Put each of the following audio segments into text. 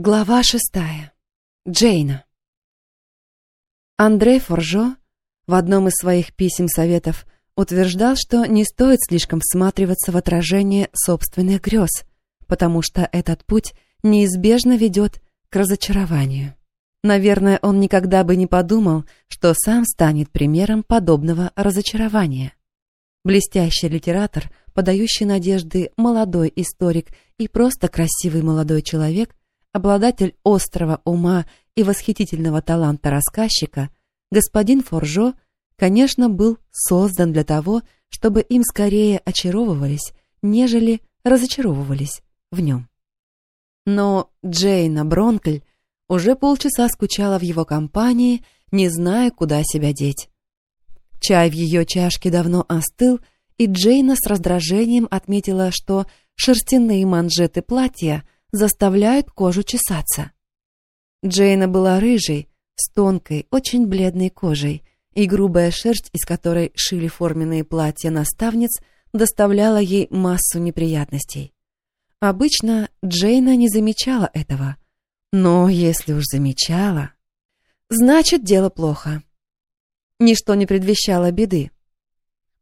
Глава шестая. Джейна. Андре Форжо в одном из своих писем-советов утверждал, что не стоит слишком всматриваться в отражение собственных грез, потому что этот путь неизбежно ведет к разочарованию. Наверное, он никогда бы не подумал, что сам станет примером подобного разочарования. Блестящий литератор, подающий надежды молодой историк и просто красивый молодой человек обладатель острого ума и восхитительного таланта рассказчика, господин Форжо, конечно, был создан для того, чтобы им скорее очаровывались, нежели разочаровывались в нем. Но Джейна Бронкль уже полчаса скучала в его компании, не зная, куда себя деть. Чай в ее чашке давно остыл, и Джейна с раздражением отметила, что шерстяные манжеты платья — заставляют кожу чесаться. Джейна была рыжей, с тонкой, очень бледной кожей, и грубая шерсть, из которой шили форменные платья наставниц, доставляла ей массу неприятностей. Обычно Джейна не замечала этого, но если уж замечала, значит, дело плохо. Ничто не предвещало беды.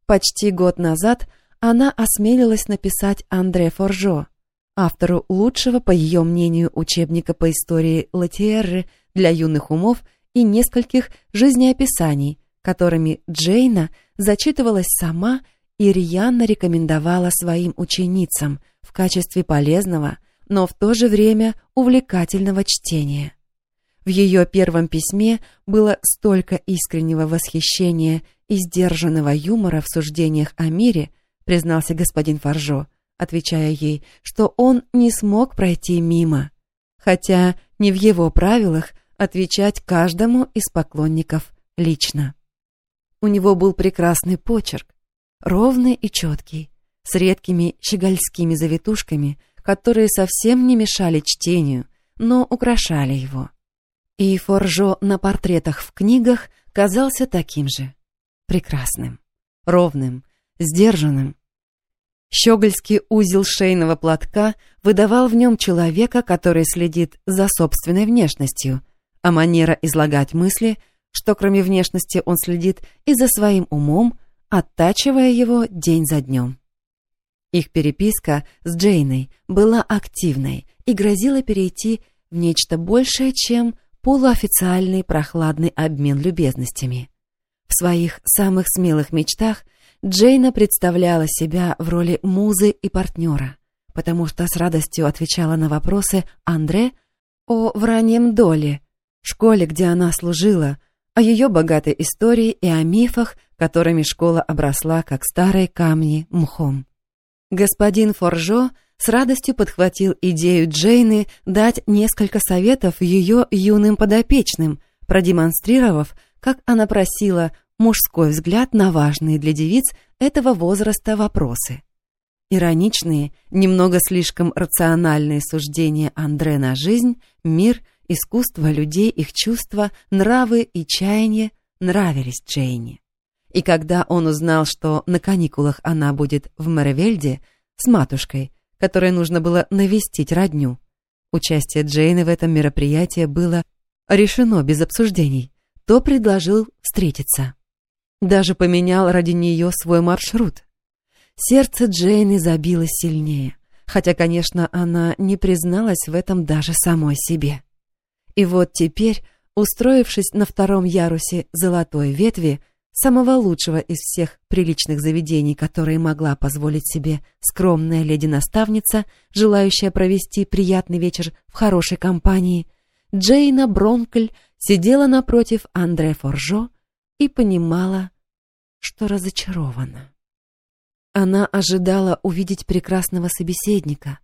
Почти год назад она осмелилась написать Андре Форжо, автору лучшего, по ее мнению, учебника по истории Латиерры для юных умов и нескольких жизнеописаний, которыми Джейна зачитывалась сама и рьяно рекомендовала своим ученицам в качестве полезного, но в то же время увлекательного чтения. В ее первом письме было столько искреннего восхищения и сдержанного юмора в суждениях о мире, признался господин Фаржо, отвечая ей, что он не смог пройти мимо, хотя не в его правилах отвечать каждому из поклонников лично. У него был прекрасный почерк, ровный и четкий, с редкими щегольскими завитушками, которые совсем не мешали чтению, но украшали его. И Форжо на портретах в книгах казался таким же. Прекрасным, ровным, сдержанным, Щегольский узел шейного платка выдавал в нем человека, который следит за собственной внешностью, а манера излагать мысли, что кроме внешности он следит и за своим умом, оттачивая его день за днем. Их переписка с Джейной была активной и грозила перейти в нечто большее, чем полуофициальный прохладный обмен любезностями. В своих самых смелых мечтах – Джейна представляла себя в роли музы и партнера, потому что с радостью отвечала на вопросы Андре о враньем доле, школе, где она служила, о ее богатой истории и о мифах, которыми школа обросла, как старые камни, мхом. Господин Форжо с радостью подхватил идею Джейны дать несколько советов ее юным подопечным, продемонстрировав, как она просила мужской взгляд на важные для девиц этого возраста вопросы. Ироничные, немного слишком рациональные суждения Андре на жизнь, мир, искусство людей, их чувства, нравы и чаяния нравились Джейни. И когда он узнал, что на каникулах она будет в Меревельде с матушкой, которой нужно было навестить родню, участие Джейны в этом мероприятии было решено без обсуждений, то предложил встретиться. Даже поменял ради нее свой маршрут. Сердце Джейны забилось сильнее, хотя, конечно, она не призналась в этом даже самой себе. И вот теперь, устроившись на втором ярусе золотой ветви, самого лучшего из всех приличных заведений, которые могла позволить себе скромная леди-наставница, желающая провести приятный вечер в хорошей компании, Джейна Бронкль сидела напротив Андре Форжо и понимала, что разочарована. Она ожидала увидеть прекрасного собеседника,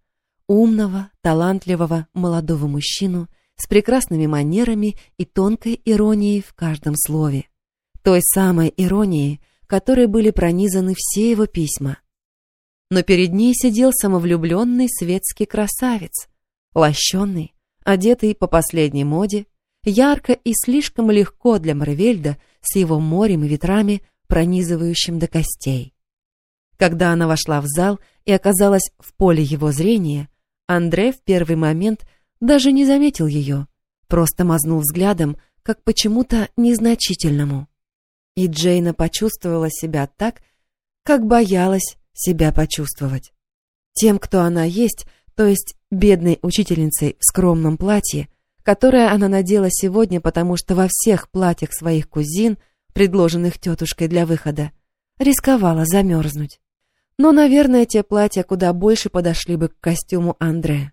умного, талантливого молодого мужчину с прекрасными манерами и тонкой иронией в каждом слове. Той самой иронией, которой были пронизаны все его письма. Но перед ней сидел самовлюбленный светский красавец, лощенный, одетый по последней моде, ярко и слишком легко для Марвельда с его морем и ветрами, пронизывающим до костей. Когда она вошла в зал и оказалась в поле его зрения, Андре в первый момент даже не заметил ее, просто мазнул взглядом, как почему-то незначительному. И Джейна почувствовала себя так, как боялась себя почувствовать. Тем, кто она есть, то есть бедной учительницей в скромном платье, которое она надела сегодня, потому что во всех платьях своих кузин, предложенных тетушкой для выхода, рисковала замерзнуть. Но, наверное, те платья куда больше подошли бы к костюму Андре.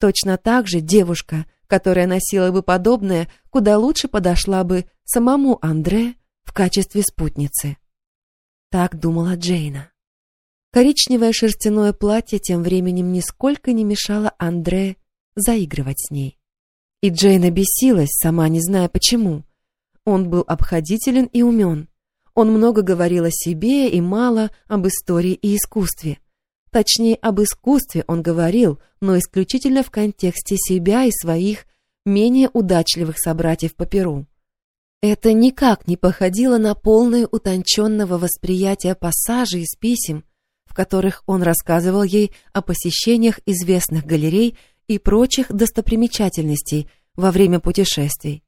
Точно так же девушка, которая носила бы подобное, куда лучше подошла бы самому Андре в качестве спутницы. Так думала Джейна. Коричневое шерстяное платье тем временем нисколько не мешало Андре заигрывать с ней. И Джейна бесилась, сама не зная почему. Он был обходителен и умен. Он много говорил о себе и мало об истории и искусстве. Точнее, об искусстве он говорил, но исключительно в контексте себя и своих менее удачливых собратьев по Перу. Это никак не походило на полное утонченного восприятия пассажей из писем, в которых он рассказывал ей о посещениях известных галерей и прочих достопримечательностей во время путешествий.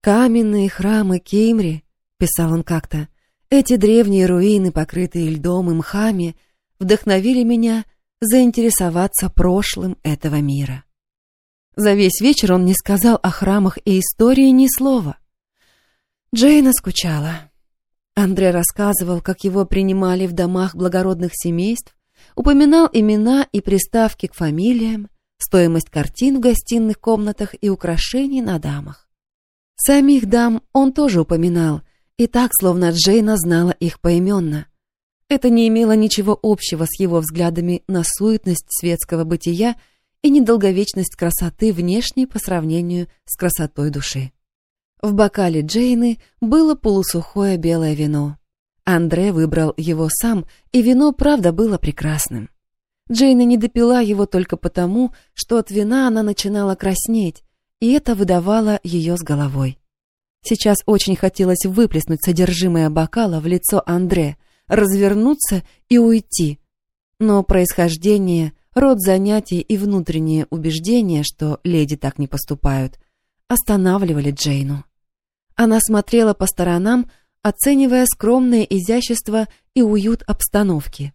«Каменные храмы Кимри», — писал он как-то, — «эти древние руины, покрытые льдом и мхами, вдохновили меня заинтересоваться прошлым этого мира». За весь вечер он не сказал о храмах и истории ни слова. Джейна скучала. Андре рассказывал, как его принимали в домах благородных семейств, упоминал имена и приставки к фамилиям, стоимость картин в гостиных комнатах и украшений на дамах. Самих дам он тоже упоминал, и так, словно Джейна знала их поименно. Это не имело ничего общего с его взглядами на суетность светского бытия и недолговечность красоты внешней по сравнению с красотой души. В бокале Джейны было полусухое белое вино. Андре выбрал его сам, и вино, правда, было прекрасным. Джейна не допила его только потому, что от вина она начинала краснеть, и это выдавало ее с головой. Сейчас очень хотелось выплеснуть содержимое бокала в лицо Андре, развернуться и уйти. Но происхождение, род занятий и внутреннее убеждение, что леди так не поступают, останавливали Джейну. Она смотрела по сторонам, оценивая скромное изящество и уют обстановки.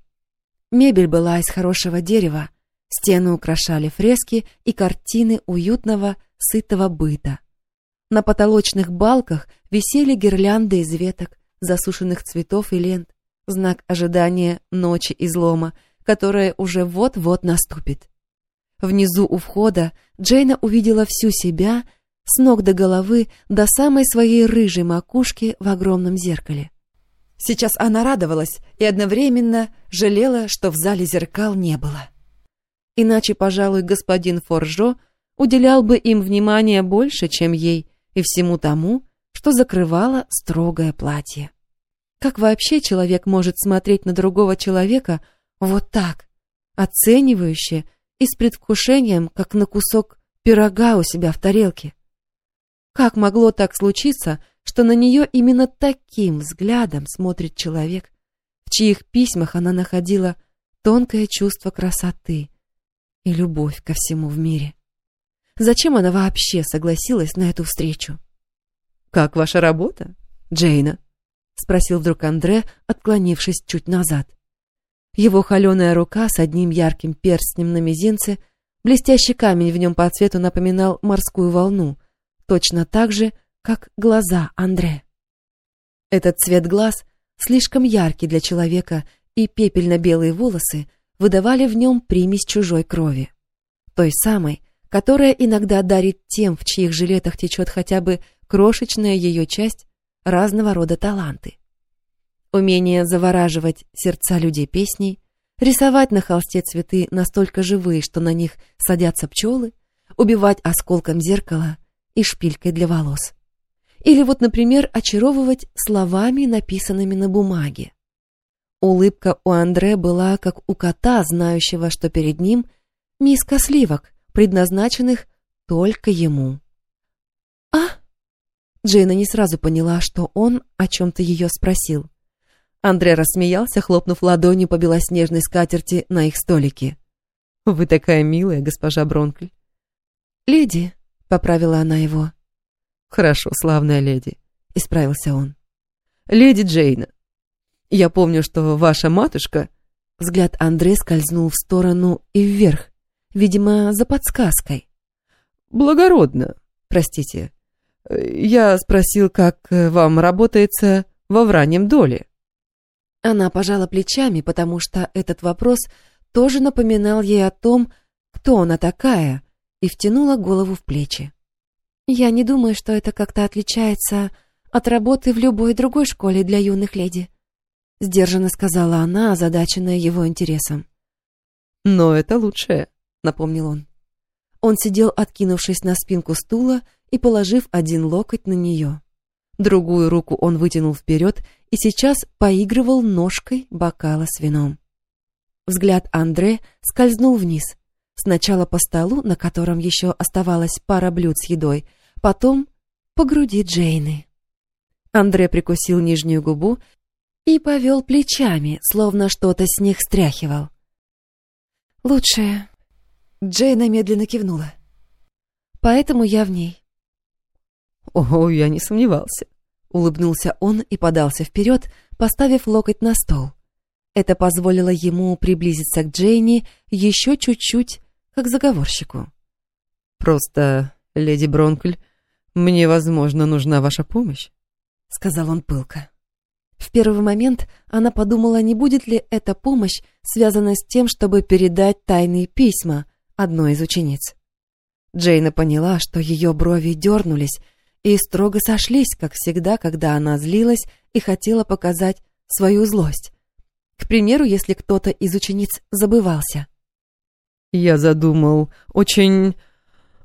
Мебель была из хорошего дерева, стены украшали фрески и картины уютного, сытого быта. На потолочных балках висели гирлянды из веток, засушенных цветов и лент, знак ожидания ночи излома, которая уже вот-вот наступит. Внизу у входа Джейна увидела всю себя с ног до головы, до самой своей рыжей макушки в огромном зеркале. Сейчас она радовалась и одновременно жалела, что в зале зеркал не было. Иначе, пожалуй, господин Форжо уделял бы им внимание больше, чем ей, и всему тому, что закрывало строгое платье. Как вообще человек может смотреть на другого человека вот так, оценивающе и с предвкушением, как на кусок пирога у себя в тарелке? Как могло так случиться, что на нее именно таким взглядом смотрит человек, в чьих письмах она находила тонкое чувство красоты и любовь ко всему в мире? Зачем она вообще согласилась на эту встречу? «Как ваша работа, Джейна?» — спросил вдруг Андре, отклонившись чуть назад. Его холеная рука с одним ярким перстнем на мизинце, блестящий камень в нем по цвету напоминал морскую волну, точно так же, как глаза Андре. Этот цвет глаз слишком яркий для человека, и пепельно-белые волосы выдавали в нем примесь чужой крови. Той самой, которая иногда дарит тем, в чьих жилетах течет хотя бы крошечная ее часть, разного рода таланты. Умение завораживать сердца людей песней, рисовать на холсте цветы настолько живые, что на них садятся пчелы, убивать осколком зеркала и шпилькой для волос. Или вот, например, очаровывать словами, написанными на бумаге. Улыбка у Андре была как у кота, знающего, что перед ним миска сливок, предназначенных только ему. «А?» Джейна не сразу поняла, что он о чем-то ее спросил. Андре рассмеялся, хлопнув ладонью по белоснежной скатерти на их столике. «Вы такая милая, госпожа Бронкль. «Леди», — поправила она его. «Хорошо, славная леди», — исправился он. «Леди Джейна, я помню, что ваша матушка...» Взгляд Андре скользнул в сторону и вверх, видимо, за подсказкой. «Благородно, простите. Я спросил, как вам работается во враньем доле». Она пожала плечами, потому что этот вопрос тоже напоминал ей о том, кто она такая, и втянула голову в плечи. «Я не думаю, что это как-то отличается от работы в любой другой школе для юных леди», сдержанно сказала она, озадаченная его интересом. «Но это лучшее», — напомнил он. Он сидел, откинувшись на спинку стула и положив один локоть на нее. Другую руку он вытянул вперед и сейчас поигрывал ножкой бокала с вином. Взгляд Андре скользнул вниз. Сначала по столу, на котором еще оставалась пара блюд с едой, потом по груди Джейны. Андре прикусил нижнюю губу и повел плечами, словно что-то с них стряхивал. «Лучшее...» Джейна медленно кивнула. «Поэтому я в ней». «О, я не сомневался», — улыбнулся он и подался вперед, поставив локоть на стол. Это позволило ему приблизиться к Джейни еще чуть-чуть, как заговорщику. «Просто, леди Бронкль, мне, возможно, нужна ваша помощь», — сказал он пылко. В первый момент она подумала, не будет ли эта помощь связана с тем, чтобы передать тайные письма одной из учениц. Джейна поняла, что ее брови дернулись и строго сошлись, как всегда, когда она злилась и хотела показать свою злость. К примеру, если кто-то из учениц забывался. «Я задумал очень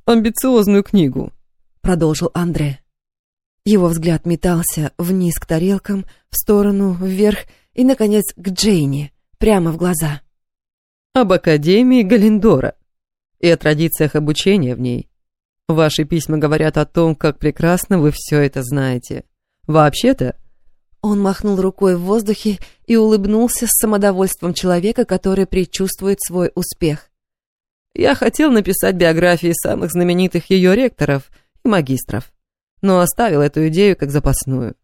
амбициозную книгу», — продолжил Андре. Его взгляд метался вниз к тарелкам, в сторону, вверх и, наконец, к Джейне, прямо в глаза. «Об Академии Галендора и о традициях обучения в ней. Ваши письма говорят о том, как прекрасно вы все это знаете. Вообще-то...» Он махнул рукой в воздухе и улыбнулся с самодовольством человека, который предчувствует свой успех. «Я хотел написать биографии самых знаменитых ее ректоров и магистров но оставил эту идею как запасную.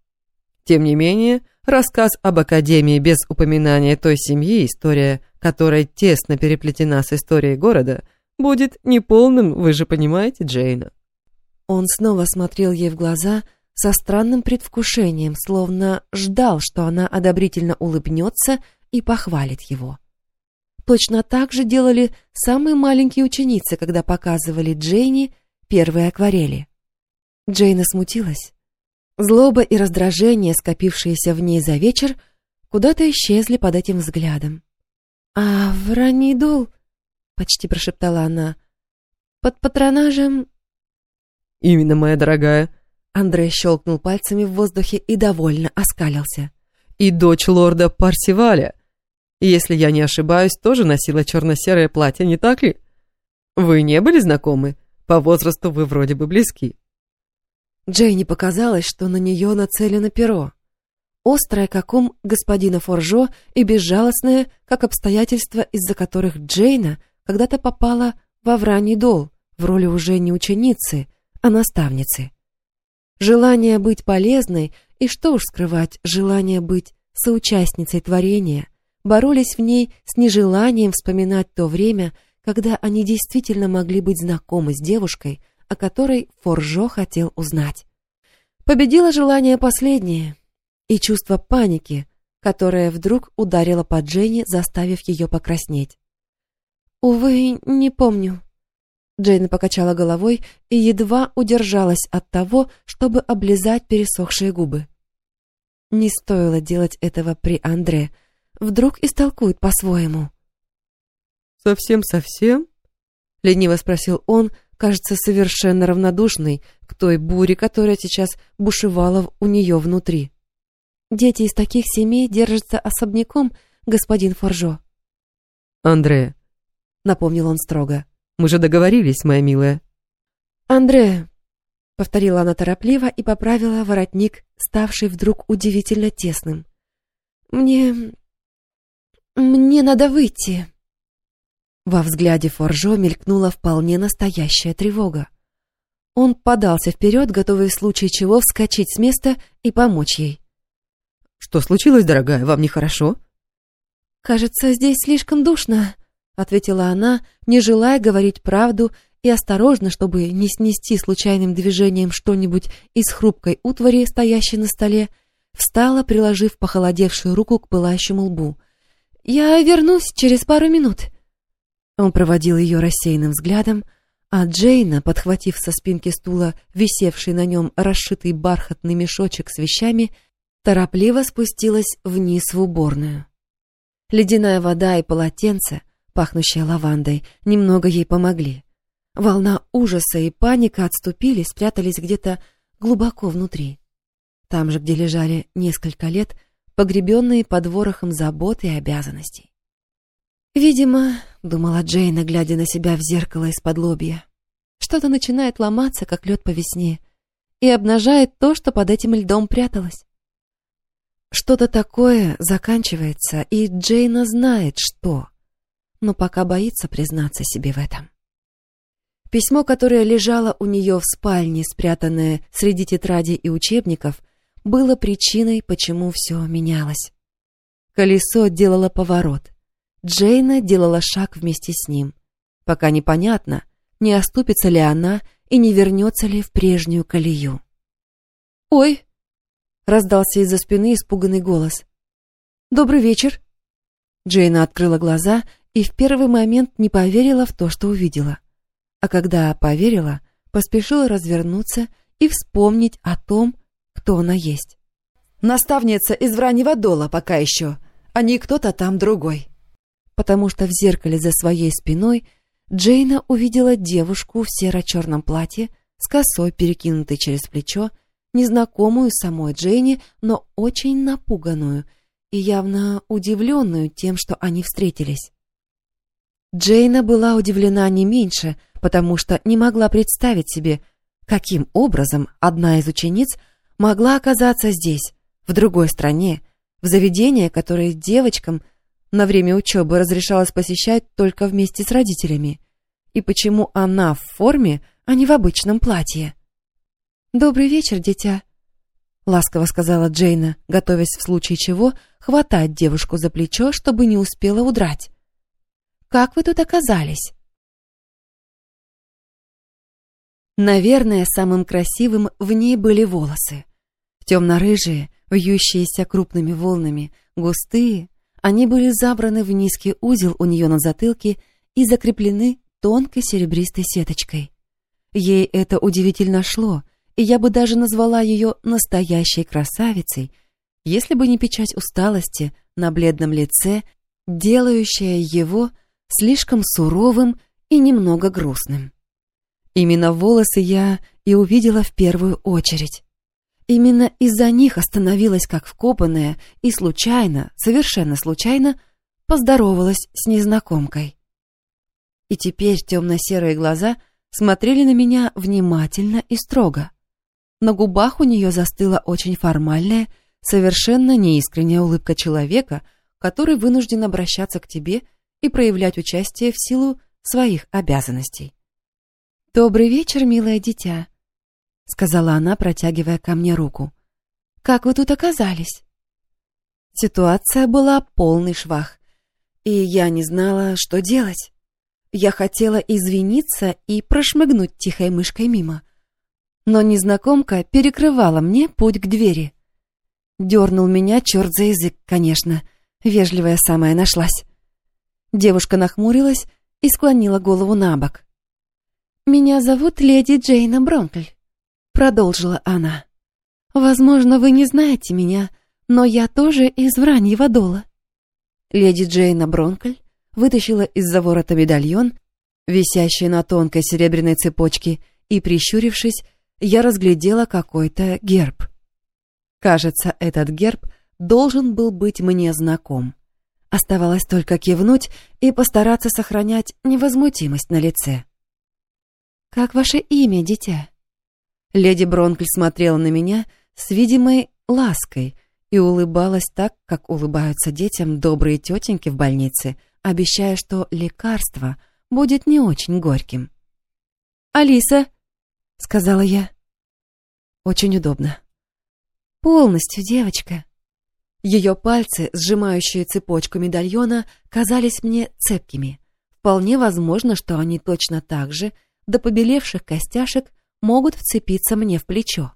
Тем не менее, рассказ об Академии без упоминания той семьи, история которой тесно переплетена с историей города, будет неполным, вы же понимаете, Джейна. Он снова смотрел ей в глаза со странным предвкушением, словно ждал, что она одобрительно улыбнется и похвалит его. Точно так же делали самые маленькие ученицы, когда показывали Джейни первые акварели. Джейна смутилась. Злоба и раздражение, скопившиеся в ней за вечер, куда-то исчезли под этим взглядом. «А в ранний дол?» — почти прошептала она. «Под патронажем...» «Именно, моя дорогая». Андрей щелкнул пальцами в воздухе и довольно оскалился. «И дочь лорда Парсиваля. Если я не ошибаюсь, тоже носила черно-серое платье, не так ли? Вы не были знакомы? По возрасту вы вроде бы близки». Джейни показалось, что на нее нацелено перо. Острое, как ум господина Форжо, и безжалостное, как обстоятельства, из-за которых Джейна когда-то попала во вранний дол в роли уже не ученицы, а наставницы. Желание быть полезной и, что уж скрывать, желание быть соучастницей творения боролись в ней с нежеланием вспоминать то время, когда они действительно могли быть знакомы с девушкой, о которой Форжо хотел узнать. Победило желание последнее и чувство паники, которое вдруг ударило по Дженни, заставив ее покраснеть. «Увы, не помню». Джейна покачала головой и едва удержалась от того, чтобы облизать пересохшие губы. Не стоило делать этого при Андре. Вдруг истолкует по-своему. «Совсем-совсем?» — лениво спросил он, кажется совершенно равнодушной к той буре, которая сейчас бушевала у нее внутри. «Дети из таких семей держатся особняком, господин Форжо». «Андре», — напомнил он строго, — «мы же договорились, моя милая». «Андре», — повторила она торопливо и поправила воротник, ставший вдруг удивительно тесным. «Мне... мне надо выйти». Во взгляде Форжо мелькнула вполне настоящая тревога. Он подался вперед, готовый в случае чего вскочить с места и помочь ей. «Что случилось, дорогая? Вам нехорошо?» «Кажется, здесь слишком душно», — ответила она, не желая говорить правду и осторожно, чтобы не снести случайным движением что-нибудь из хрупкой утвари, стоящей на столе, встала, приложив похолодевшую руку к пылающему лбу. «Я вернусь через пару минут». Он проводил ее рассеянным взглядом, а Джейна, подхватив со спинки стула висевший на нем расшитый бархатный мешочек с вещами, торопливо спустилась вниз в уборную. Ледяная вода и полотенце, пахнущее лавандой, немного ей помогли. Волна ужаса и паника отступили, спрятались где-то глубоко внутри. Там же, где лежали несколько лет, погребенные под ворохом забот и обязанностей. «Видимо, — думала Джейна, глядя на себя в зеркало из-под лобья, — что-то начинает ломаться, как лед по весне, и обнажает то, что под этим льдом пряталось. Что-то такое заканчивается, и Джейна знает, что, но пока боится признаться себе в этом. Письмо, которое лежало у нее в спальне, спрятанное среди тетрадей и учебников, было причиной, почему все менялось. Колесо делало поворот. Джейна делала шаг вместе с ним. Пока непонятно, не оступится ли она и не вернется ли в прежнюю колею. «Ой!» — раздался из-за спины испуганный голос. «Добрый вечер!» Джейна открыла глаза и в первый момент не поверила в то, что увидела. А когда поверила, поспешила развернуться и вспомнить о том, кто она есть. Наставница из Враньего дола пока еще, а не кто-то там другой. Потому что в зеркале за своей спиной Джейна увидела девушку в серо-черном платье с косой, перекинутой через плечо, незнакомую самой Джейни, но очень напуганную и явно удивленную тем, что они встретились. Джейна была удивлена не меньше, потому что не могла представить себе, каким образом одна из учениц могла оказаться здесь, в другой стране, в заведении, которое девочкам на время учебы разрешалось посещать только вместе с родителями, и почему она в форме, а не в обычном платье. «Добрый вечер, дитя», — ласково сказала Джейна, готовясь в случае чего хватать девушку за плечо, чтобы не успела удрать. «Как вы тут оказались?» Наверное, самым красивым в ней были волосы. Темно-рыжие, вьющиеся крупными волнами, густые, они были забраны в низкий узел у нее на затылке и закреплены тонкой серебристой сеточкой. Ей это удивительно шло — и я бы даже назвала ее настоящей красавицей, если бы не печать усталости на бледном лице, делающая его слишком суровым и немного грустным. Именно волосы я и увидела в первую очередь. Именно из-за них остановилась как вкопанная и случайно, совершенно случайно, поздоровалась с незнакомкой. И теперь темно-серые глаза смотрели на меня внимательно и строго. На губах у нее застыла очень формальная, совершенно неискренняя улыбка человека, который вынужден обращаться к тебе и проявлять участие в силу своих обязанностей. «Добрый вечер, милое дитя», — сказала она, протягивая ко мне руку. «Как вы тут оказались?» Ситуация была полный швах, и я не знала, что делать. Я хотела извиниться и прошмыгнуть тихой мышкой мимо — но незнакомка перекрывала мне путь к двери. Дернул меня черт за язык, конечно. Вежливая самая нашлась. Девушка нахмурилась и склонила голову на бок. «Меня зовут леди Джейна Бронкль», — продолжила она. «Возможно, вы не знаете меня, но я тоже из Враньего дола». Леди Джейна Бронкль вытащила из-за ворота медальон, висящий на тонкой серебряной цепочке, и, прищурившись, я разглядела какой-то герб. Кажется, этот герб должен был быть мне знаком. Оставалось только кивнуть и постараться сохранять невозмутимость на лице. «Как ваше имя, дитя?» Леди Бронкль смотрела на меня с видимой лаской и улыбалась так, как улыбаются детям добрые тетеньки в больнице, обещая, что лекарство будет не очень горьким. «Алиса!» — сказала я. «Очень удобно». «Полностью, девочка». Ее пальцы, сжимающие цепочку медальона, казались мне цепкими. Вполне возможно, что они точно так же, до побелевших костяшек, могут вцепиться мне в плечо.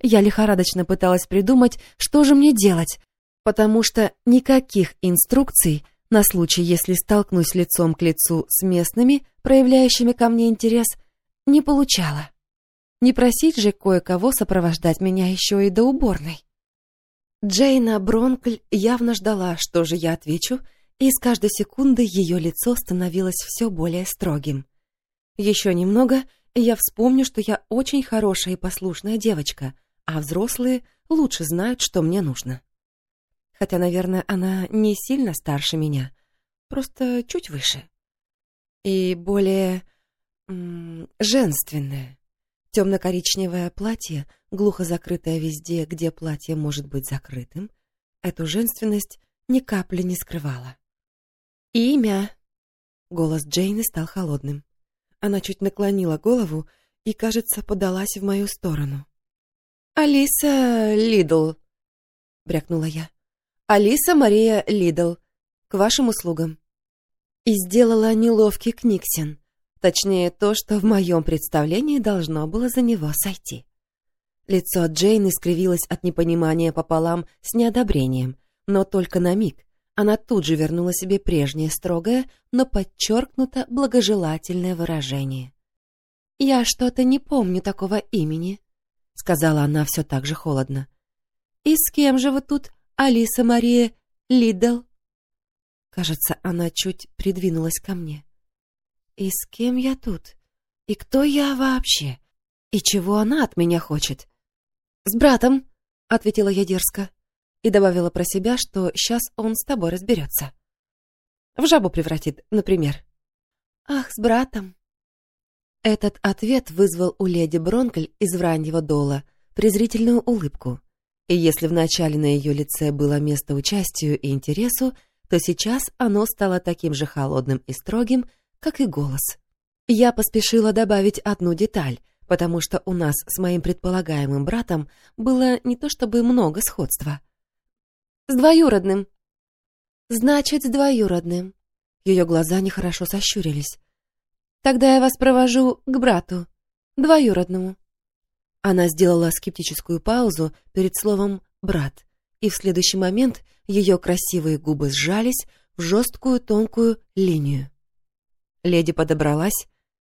Я лихорадочно пыталась придумать, что же мне делать, потому что никаких инструкций на случай, если столкнусь лицом к лицу с местными, проявляющими ко мне интерес, не получала. Не просить же кое-кого сопровождать меня еще и до уборной. Джейна Бронкль явно ждала, что же я отвечу, и с каждой секунды ее лицо становилось все более строгим. Еще немного, и я вспомню, что я очень хорошая и послушная девочка, а взрослые лучше знают, что мне нужно. Хотя, наверное, она не сильно старше меня, просто чуть выше. И более... Женственное. Темно-коричневое платье, глухо закрытое везде, где платье может быть закрытым, эту женственность ни капли не скрывала. «Имя!» Голос Джейны стал холодным. Она чуть наклонила голову и, кажется, подалась в мою сторону. «Алиса Лидл», — брякнула я. «Алиса Мария Лидл, к вашим услугам». И сделала неловкий Книксен, точнее то, что в моем представлении должно было за него сойти. Лицо Джейн искривилось от непонимания пополам с неодобрением, но только на миг. Она тут же вернула себе прежнее строгое, но подчеркнуто благожелательное выражение. «Я что-то не помню такого имени», — сказала она все так же холодно. «И с кем же вы тут, Алиса Мария Лидл?» Кажется, она чуть придвинулась ко мне. «И с кем я тут? И кто я вообще? И чего она от меня хочет?» «С братом», — ответила я дерзко, и добавила про себя, что сейчас он с тобой разберется. В жабу превратит, например. «Ах, с братом», этот ответ вызвал у леди Бронкль из враньего дола презрительную улыбку. И если вначале на ее лице было место участию и интересу, то сейчас оно стало таким же холодным и строгим, как и голос. Я поспешила добавить одну деталь, потому что у нас с моим предполагаемым братом было не то чтобы много сходства. «С двоюродным». «Значит, с двоюродным». Ее глаза нехорошо сощурились. Тогда я вас провожу к брату, двоюродному». Она сделала скептическую паузу перед словом «брат», и в следующий момент ее красивые губы сжались в жесткую тонкую линию. Леди подобралась,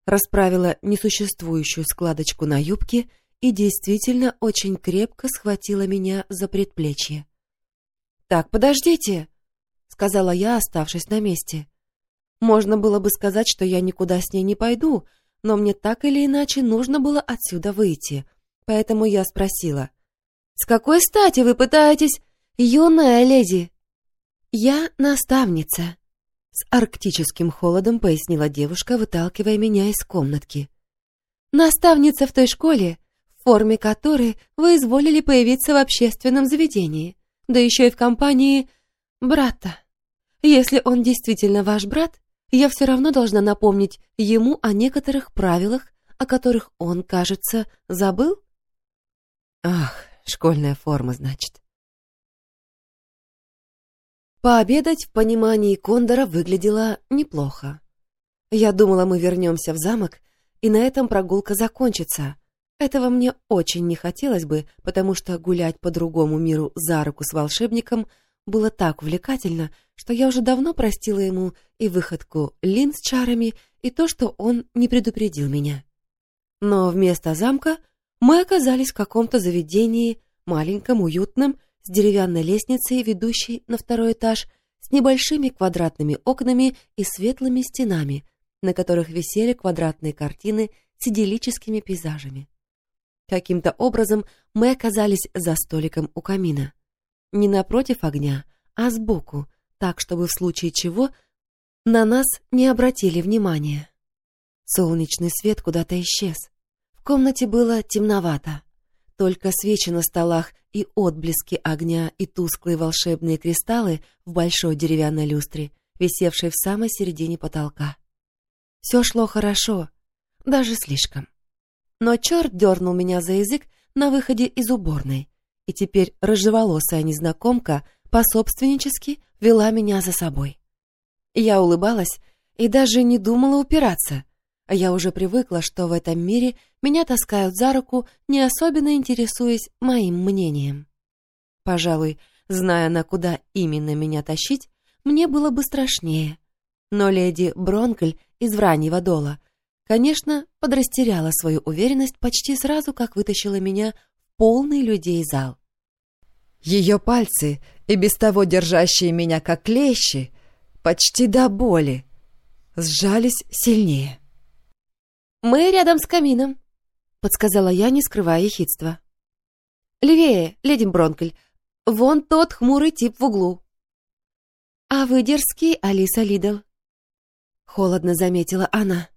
расправила несуществующую складочку на юбке и действительно очень крепко схватила меня за предплечье. «Так, подождите!» — сказала я, оставшись на месте. Можно было бы сказать, что я никуда с ней не пойду, но мне так или иначе нужно было отсюда выйти. Поэтому я спросила. «С какой стати вы пытаетесь, юная леди?» «Я наставница», — с арктическим холодом пояснила девушка, выталкивая меня из комнатки. «Наставница в той школе, в форме которой вы изволили появиться в общественном заведении, да еще и в компании брата. Если он действительно ваш брат, я все равно должна напомнить ему о некоторых правилах, о которых он, кажется, забыл? Ах, школьная форма, значит. Пообедать в понимании Кондора выглядело неплохо. Я думала, мы вернемся в замок, и на этом прогулка закончится. Этого мне очень не хотелось бы, потому что гулять по другому миру за руку с волшебником было так увлекательно, что я уже давно простила ему и выходку Лин с чарами, и то, что он не предупредил меня. Но вместо замка мы оказались в каком-то заведении, маленьком, уютном, с деревянной лестницей, ведущей на второй этаж, с небольшими квадратными окнами и светлыми стенами, на которых висели квадратные картины с идиллическими пейзажами. Каким-то образом мы оказались за столиком у камина. Не напротив огня, а сбоку, так, чтобы в случае чего на нас не обратили внимания. Солнечный свет куда-то исчез. В комнате было темновато. Только свечи на столах и отблески огня и тусклые волшебные кристаллы в большой деревянной люстре висевшей в самой середине потолка. Все шло хорошо, даже слишком. Но черт дернул меня за язык на выходе из уборной, и теперь рыжеволосая незнакомка пособственнически вела меня за собой. Я улыбалась и даже не думала упираться. А я уже привыкла, что в этом мире меня таскают за руку, не особенно интересуясь моим мнением. Пожалуй, зная, на куда именно меня тащить, мне было бы страшнее. Но леди Бронкль из Враньего дола, конечно, подрастеряла свою уверенность почти сразу, как вытащила меня в полный людей зал. Ее пальцы, и без того держащие меня как клещи, почти до боли, сжались сильнее. «Мы рядом с камином», — подсказала я, не скрывая ехидства. «Левее, леди Бронкль, вон тот хмурый тип в углу». «А вы дерзкий, Алиса Лидл», — холодно заметила она.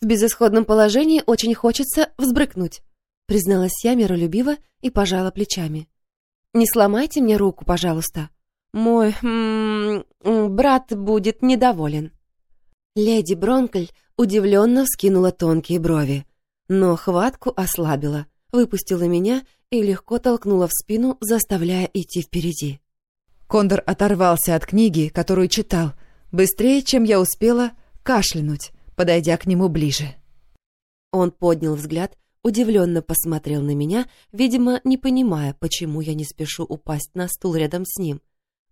«В безысходном положении очень хочется взбрыкнуть», — призналась я миролюбиво и пожала плечами. «Не сломайте мне руку, пожалуйста. Мой м -м, брат будет недоволен». Леди Бронкль удивленно вскинула тонкие брови, но хватку ослабила, выпустила меня и легко толкнула в спину, заставляя идти впереди. Кондор оторвался от книги, которую читал, быстрее, чем я успела кашлянуть, подойдя к нему ближе. Он поднял взгляд, удивленно посмотрел на меня, видимо, не понимая, почему я не спешу упасть на стул рядом с ним,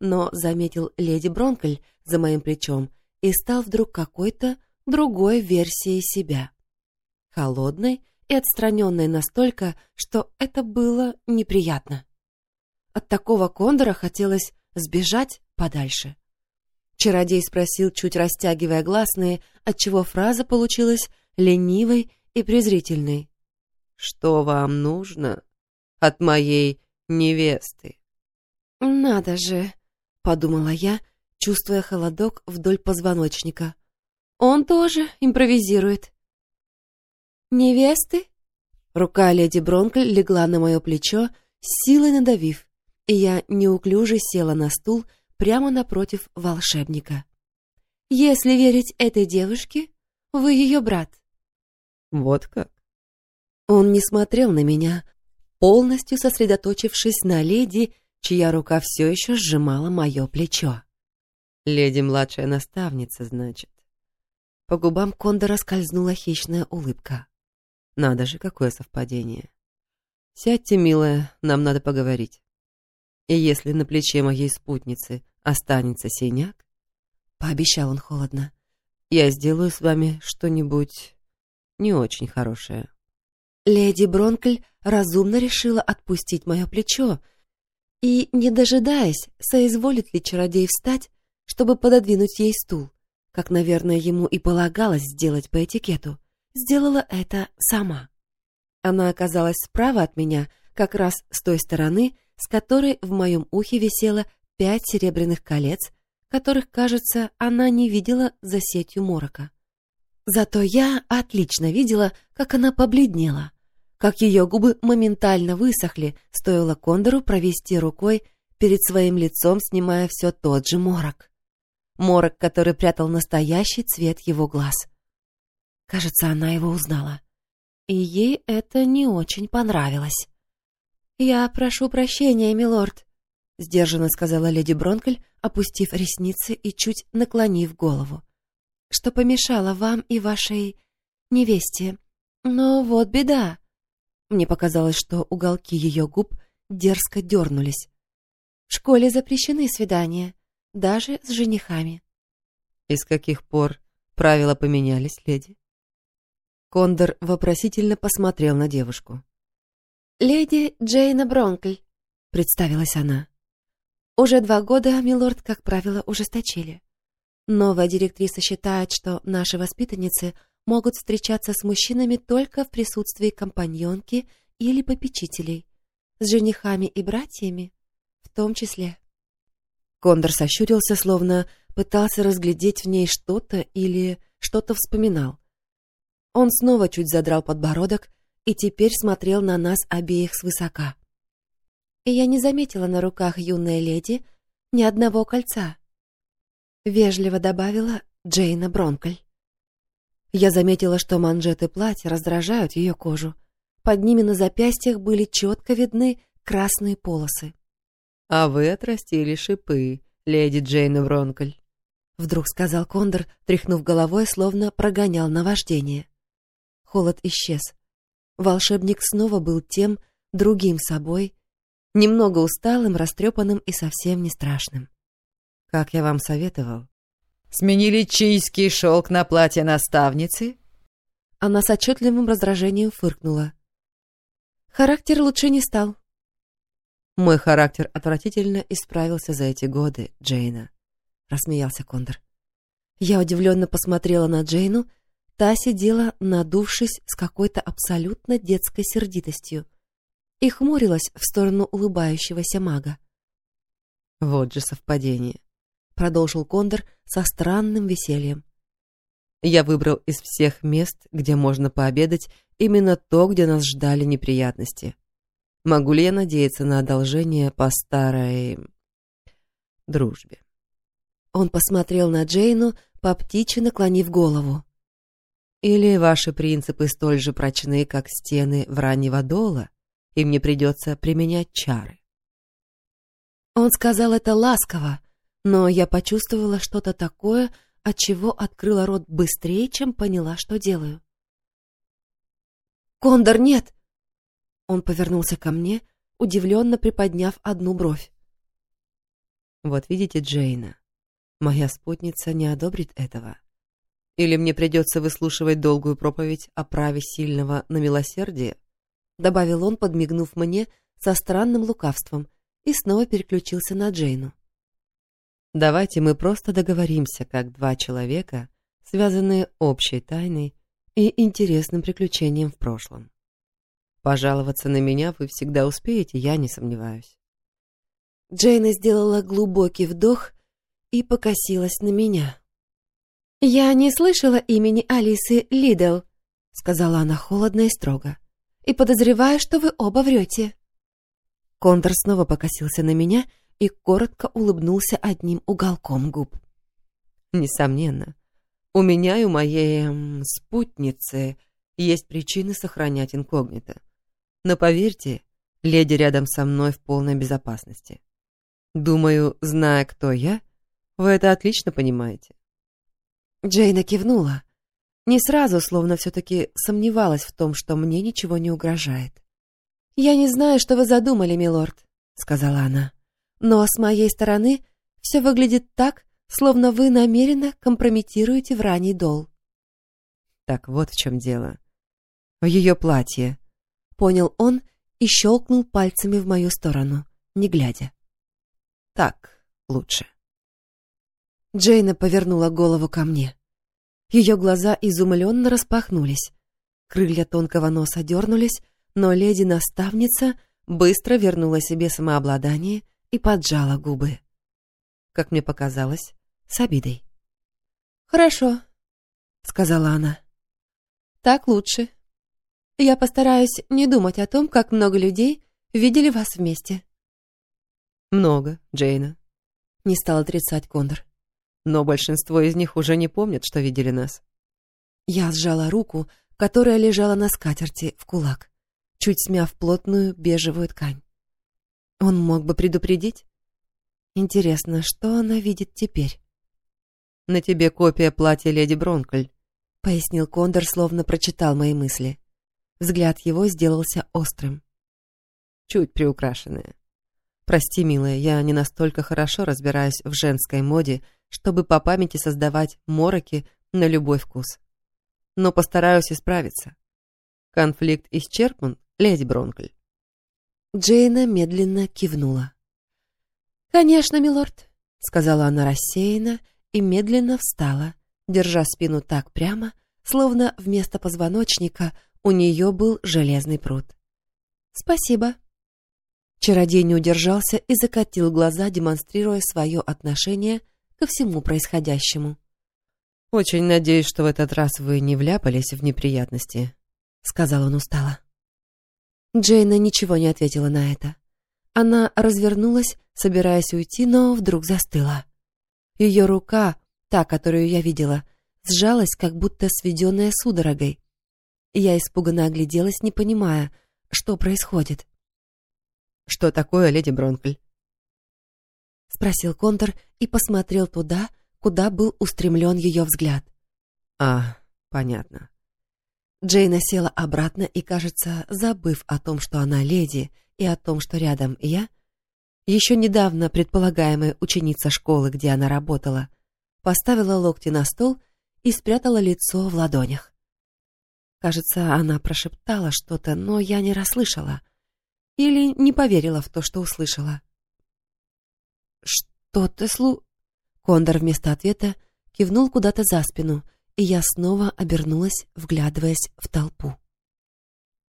но заметил леди Бронкль за моим плечом и стал вдруг какой-то другой версией себя. Холодной и отстраненной настолько, что это было неприятно. От такого кондора хотелось сбежать подальше. Чародей спросил, чуть растягивая гласные, отчего фраза получилась ленивой и презрительной. «Что вам нужно от моей невесты?» «Надо же», — подумала я, чувствуя холодок вдоль позвоночника. Он тоже импровизирует. «Невесты?» Рука леди Бронкль легла на мое плечо, силой надавив, и я неуклюже села на стул прямо напротив волшебника. «Если верить этой девушке, вы ее брат». «Вот как?» Он не смотрел на меня, полностью сосредоточившись на леди, чья рука все еще сжимала мое плечо. Леди младшая наставница, значит. По губам Кондора скользнула хищная улыбка. Надо же, какое совпадение. Сядьте, милая, нам надо поговорить. И если на плече моей спутницы останется синяк, пообещал он холодно, я сделаю с вами что-нибудь не очень хорошее. Леди Бронкль разумно решила отпустить мое плечо и, не дожидаясь, соизволит ли чародей встать, чтобы пододвинуть ей стул, как, наверное, ему и полагалось сделать по этикету, сделала это сама. Она оказалась справа от меня, как раз с той стороны, с которой в моем ухе висело пять серебряных колец, которых, кажется, она не видела за сетью морока. Зато я отлично видела, как она побледнела, как ее губы моментально высохли, стоило Кондору провести рукой перед своим лицом, снимая все тот же морок морок, который прятал настоящий цвет его глаз. Кажется, она его узнала. И ей это не очень понравилось. «Я прошу прощения, милорд», — сдержанно сказала леди Бронкель, опустив ресницы и чуть наклонив голову. «Что помешало вам и вашей невесте. Но вот беда». Мне показалось, что уголки ее губ дерзко дернулись. «В школе запрещены свидания даже с женихами. И с каких пор правила поменялись, леди? Кондор вопросительно посмотрел на девушку. «Леди Джейна Бронкль», — представилась она. «Уже два года, милорд, как правило, ужесточили. Новая директриса считает, что наши воспитанницы могут встречаться с мужчинами только в присутствии компаньонки или попечителей, с женихами и братьями в том числе». Кондор сощурился, словно пытался разглядеть в ней что-то или что-то вспоминал. Он снова чуть задрал подбородок и теперь смотрел на нас обеих свысока. И я не заметила на руках юной леди ни одного кольца. Вежливо добавила Джейна Бронколь. Я заметила, что манжеты платья раздражают ее кожу. Под ними на запястьях были четко видны красные полосы. «А вы отрастили шипы, леди Джейна Бронколь», — вдруг сказал Кондор, тряхнув головой, словно прогонял наваждение. Холод исчез. Волшебник снова был тем, другим собой, немного усталым, растрепанным и совсем не страшным. «Как я вам советовал?» «Сменили чийский шелк на платье наставницы?» Она с отчетливым раздражением фыркнула. «Характер лучше не стал». «Мой характер отвратительно исправился за эти годы, Джейна», — рассмеялся Кондор. Я удивленно посмотрела на Джейну, та сидела, надувшись с какой-то абсолютно детской сердитостью, и хмурилась в сторону улыбающегося мага. «Вот же совпадение», — продолжил Кондор со странным весельем. «Я выбрал из всех мест, где можно пообедать, именно то, где нас ждали неприятности. Могу ли я надеяться на одолжение по старой... дружбе?» Он посмотрел на Джейну, по птичьи наклонив голову. «Или ваши принципы столь же прочны, как стены враннего дола, и мне придется применять чары?» Он сказал это ласково, но я почувствовала что-то такое, от чего открыла рот быстрее, чем поняла, что делаю. «Кондор, нет!» Он повернулся ко мне, удивленно приподняв одну бровь. «Вот видите, Джейна, Моя спутница не одобрит этого. Или мне придется выслушивать долгую проповедь о праве сильного на милосердие? Добавил он, подмигнув мне со странным лукавством, и снова переключился на Джейну. Давайте мы просто договоримся, как два человека, связанные общей тайной и интересным приключением в прошлом. Пожаловаться на меня вы всегда успеете, я не сомневаюсь. Джейна сделала глубокий вдох и покосилась на меня. «Я не слышала имени Алисы Лидл», — сказала она холодно и строго, «и подозреваю, что вы оба врете». Кондор снова покосился на меня и коротко улыбнулся одним уголком губ. «Несомненно, у меня и у моей спутницы есть причины сохранять инкогнито. Но поверьте, леди рядом со мной в полной безопасности. Думаю, зная, кто я, вы это отлично понимаете. Джейна кивнула. Не сразу, словно все-таки сомневалась в том, что мне ничего не угрожает. «Я не знаю, что вы задумали, милорд», — сказала она. «Но с моей стороны все выглядит так, словно вы намеренно компрометируете Враний дол». «Так вот в чем дело. В ее платье», — понял он и щелкнул пальцами в мою сторону, не глядя. «Так лучше». Джейна повернула голову ко мне. Ее глаза изумленно распахнулись. Крылья тонкого носа дернулись, но леди-наставница быстро вернула себе самообладание и поджала губы. Как мне показалось, с обидой. «Хорошо», — сказала она. «Так лучше. Я постараюсь не думать о том, как много людей видели вас вместе». «Много, Джейна», — не стал отрицать Кондор но большинство из них уже не помнят, что видели нас. Я сжала руку, которая лежала на скатерти, в кулак, чуть смяв плотную бежевую ткань. Он мог бы предупредить? Интересно, что она видит теперь? «На тебе копия платья леди Бронколь», — пояснил Кондор, словно прочитал мои мысли. Взгляд его сделался острым. «Чуть приукрашенная. Прости, милая, я не настолько хорошо разбираюсь в женской моде, чтобы по памяти создавать мороки на любой вкус. Но постараюсь исправиться. Конфликт исчерпан, леди Бронкль. Джейна медленно кивнула. «Конечно, милорд», — сказала она рассеянно и медленно встала, держа спину так прямо, словно вместо позвоночника у нее был железный пруд. «Спасибо». Чародей не удержался и закатил глаза, демонстрируя свое отношение ко всему происходящему. «Очень надеюсь, что в этот раз вы не вляпались в неприятности», — сказал он устало. Джейна ничего не ответила на это. Она развернулась, собираясь уйти, но вдруг застыла. Ее рука, та, которую я видела, сжалась, как будто сведенная судорогой. Я испуганно огляделась, не понимая, что происходит. «Что такое, леди Бронкль?» — спросил Контор и посмотрел туда, куда был устремлен ее взгляд. «А, понятно». Джейна села обратно и, кажется, забыв о том, что она леди, и о том, что рядом я, еще недавно предполагаемая ученица школы, где она работала, поставила локти на стол и спрятала лицо в ладонях. Кажется, она прошептала что-то, но я не расслышала. Или не поверила в то, что услышала. «Что ты слу...» Кондор вместо ответа кивнул куда-то за спину, и я снова обернулась, вглядываясь в толпу.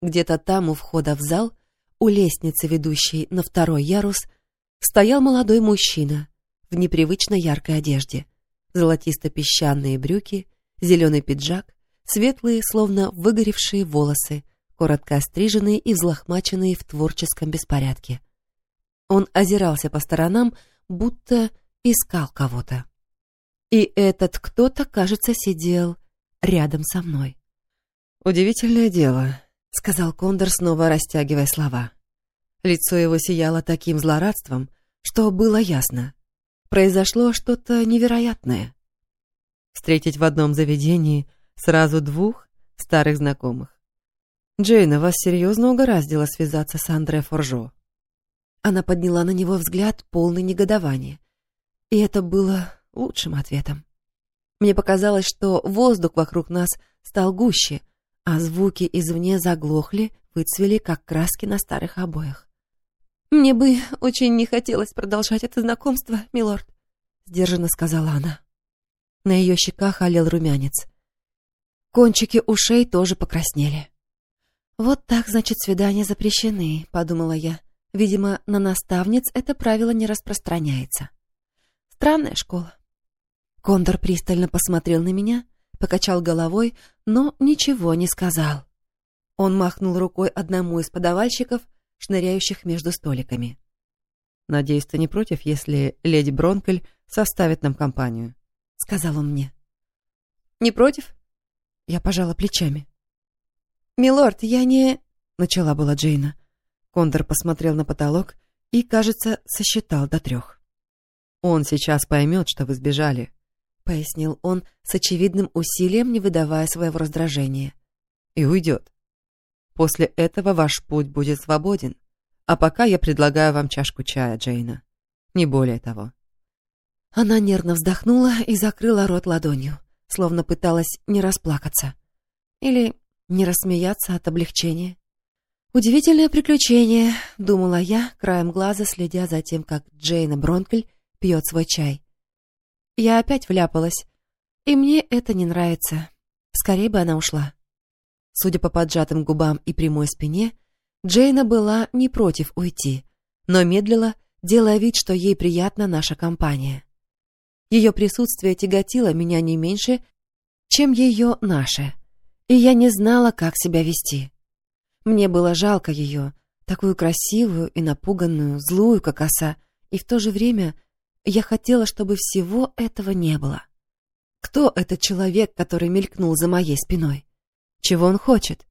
Где-то там, у входа в зал, у лестницы, ведущей на второй ярус, стоял молодой мужчина в непривычно яркой одежде. Золотисто-песчаные брюки, зеленый пиджак, светлые, словно выгоревшие волосы, коротко остриженные и взлохмаченные в творческом беспорядке. Он озирался по сторонам, будто искал кого-то. И этот кто-то, кажется, сидел рядом со мной. «Удивительное дело», — сказал Кондор, снова растягивая слова. Лицо его сияло таким злорадством, что было ясно. Произошло что-то невероятное. Встретить в одном заведении сразу двух старых знакомых. Джейна, вас серьезно угораздило связаться с Андре Форжо. Она подняла на него взгляд, полный негодования. И это было лучшим ответом. Мне показалось, что воздух вокруг нас стал гуще, а звуки извне заглохли, выцвели, как краски на старых обоях. «Мне бы очень не хотелось продолжать это знакомство, милорд», — сдержанно сказала она. На ее щеках олел румянец. Кончики ушей тоже покраснели. «Вот так, значит, свидания запрещены», — подумала я. Видимо, на наставниц это правило не распространяется. Странная школа. Кондор пристально посмотрел на меня, покачал головой, но ничего не сказал. Он махнул рукой одному из подавальщиков, шныряющих между столиками. «Надеюсь, ты не против, если леди Бронкель составит нам компанию?» — сказал он мне. «Не против?» Я пожала плечами. «Милорд, я не...» — начала была Джейна. Кондор посмотрел на потолок и, кажется, сосчитал до трех. «Он сейчас поймет, что вы сбежали», — пояснил он с очевидным усилием, не выдавая своего раздражения. «И уйдет. После этого ваш путь будет свободен. А пока я предлагаю вам чашку чая, Джейна. Не более того». Она нервно вздохнула и закрыла рот ладонью, словно пыталась не расплакаться. Или не рассмеяться от облегчения. «Удивительное приключение», — думала я, краем глаза следя за тем, как Джейна Бронкель пьет свой чай. Я опять вляпалась, и мне это не нравится. Скорее бы она ушла. Судя по поджатым губам и прямой спине, Джейна была не против уйти, но медлила, делая вид, что ей приятна наша компания. Ее присутствие тяготило меня не меньше, чем ее наше, и я не знала, как себя вести. Мне было жалко ее, такую красивую и напуганную, злую, как оса, и в то же время я хотела, чтобы всего этого не было. Кто этот человек, который мелькнул за моей спиной? Чего он хочет?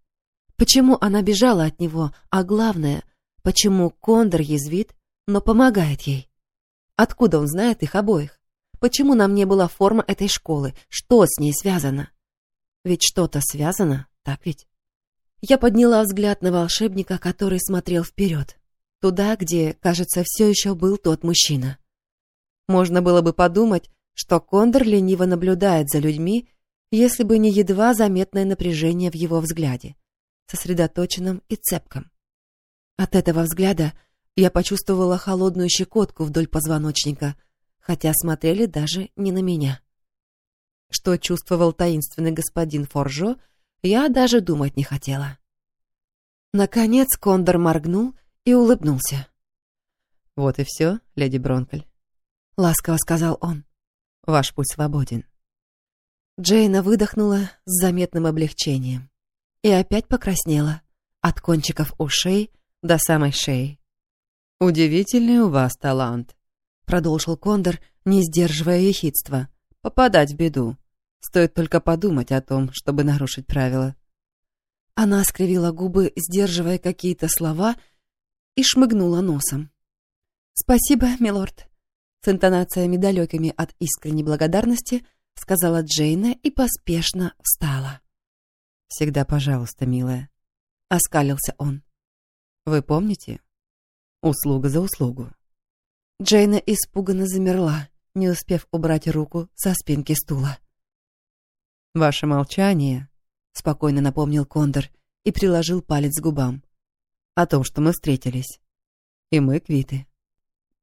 Почему она бежала от него, а главное, почему Кондор язвит, но помогает ей? Откуда он знает их обоих? Почему нам не была форма этой школы? Что с ней связано? Ведь что-то связано, так ведь? Я подняла взгляд на волшебника, который смотрел вперед. Туда, где, кажется, все еще был тот мужчина. Можно было бы подумать, что Кондор лениво наблюдает за людьми, если бы не едва заметное напряжение в его взгляде, сосредоточенном и цепком. От этого взгляда я почувствовала холодную щекотку вдоль позвоночника, хотя смотрели даже не на меня. Что чувствовал таинственный господин Форжо — я даже думать не хотела. Наконец Кондор моргнул и улыбнулся. «Вот и все, леди Бронколь», — ласково сказал он. «Ваш путь свободен». Джейна выдохнула с заметным облегчением и опять покраснела от кончиков ушей до самой шеи. «Удивительный у вас талант», — продолжил Кондор, не сдерживая ехидства. «Попадать в беду. Стоит только подумать о том, чтобы нарушить правила». Она скривила губы, сдерживая какие-то слова, и шмыгнула носом. «Спасибо, милорд», — с интонациями далекими от искренней благодарности сказала Джейна и поспешно встала. «Всегда пожалуйста, милая», — оскалился он. «Вы помните? Услуга за услугу». Джейна испуганно замерла, не успев убрать руку со спинки стула. «Ваше молчание», — спокойно напомнил Кондор и приложил палец к губам, — «о том, что мы встретились. И мы квиты».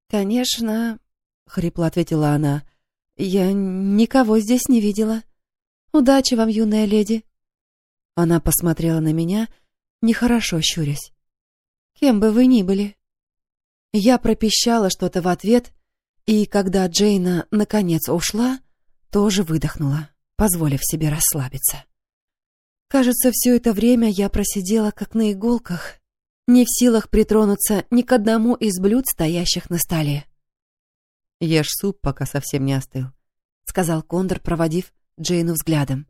«Конечно», — хрипло ответила она, — «я никого здесь не видела. Удачи вам, юная леди». Она посмотрела на меня, нехорошо щурясь. «Кем бы вы ни были». Я пропищала что-то в ответ, и когда Джейна наконец ушла, тоже выдохнула, позволив себе расслабиться. Кажется, все это время я просидела как на иголках, не в силах притронуться ни к одному из блюд, стоящих на столе. «Ешь суп, пока совсем не остыл», — сказал Кондор, проводив Джейну взглядом.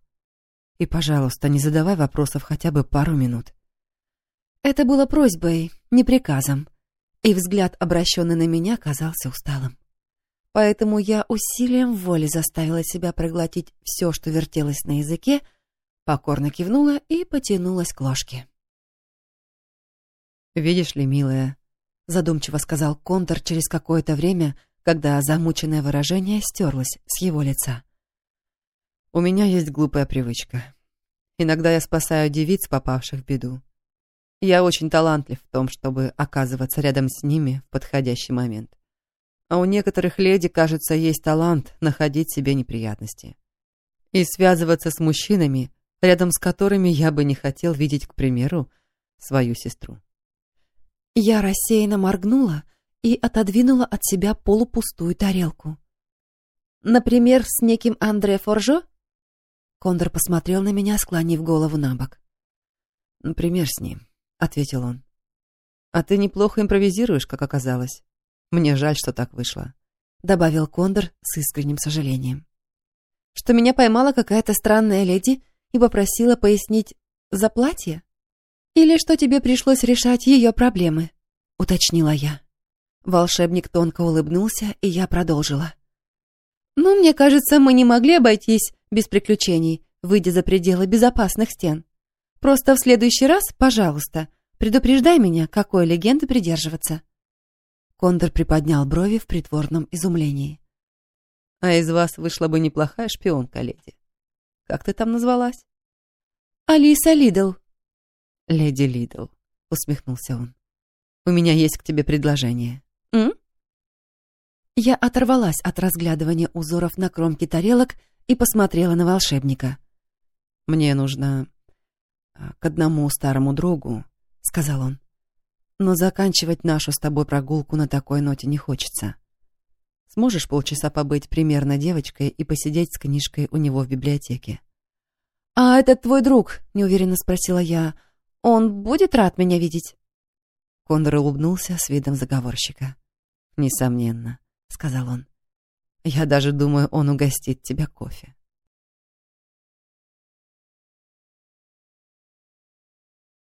«И, пожалуйста, не задавай вопросов хотя бы пару минут». Это было просьбой, не приказом, и взгляд, обращенный на меня, казался усталым. Поэтому я усилием воли заставила себя проглотить все, что вертелось на языке, покорно кивнула и потянулась к ложке. «Видишь ли, милая», — задумчиво сказал Контор через какое-то время, когда замученное выражение стерлось с его лица. «У меня есть глупая привычка. Иногда я спасаю девиц, попавших в беду. Я очень талантлив в том, чтобы оказываться рядом с ними в подходящий момент. А у некоторых леди, кажется, есть талант находить себе неприятности. И связываться с мужчинами, рядом с которыми я бы не хотел видеть, к примеру, свою сестру. Я рассеянно моргнула и отодвинула от себя полупустую тарелку. «Например, с неким Андре Форжо?» Кондор посмотрел на меня, склонив голову на бок. «Например, с ним», — ответил он. «А ты неплохо импровизируешь, как оказалось. Мне жаль, что так вышло», — добавил Кондор с искренним сожалением. «Что меня поймала какая-то странная леди и попросила пояснить за платье?» «Или что тебе пришлось решать ее проблемы?» — уточнила я. Волшебник тонко улыбнулся, и я продолжила. «Ну, мне кажется, мы не могли обойтись без приключений, выйдя за пределы безопасных стен. Просто в следующий раз, пожалуйста, предупреждай меня, какой легенды придерживаться». Кондор приподнял брови в притворном изумлении. «А из вас вышла бы неплохая шпионка, леди. Как ты там назвалась?» «Алиса Лидл», «Леди Лидл», — усмехнулся он. «У меня есть к тебе предложение». «М?» Я оторвалась от разглядывания узоров на кромке тарелок и посмотрела на волшебника. «Мне нужно к одному старому другу», — сказал он. «Но заканчивать нашу с тобой прогулку на такой ноте не хочется. Сможешь полчаса побыть примерно девочкой и посидеть с книжкой у него в библиотеке?» «А этот твой друг?» — неуверенно спросила я. Он будет рад меня видеть?» Кондор улыбнулся с видом заговорщика. «Несомненно», — сказал он. «Я даже думаю, он угостит тебя кофе».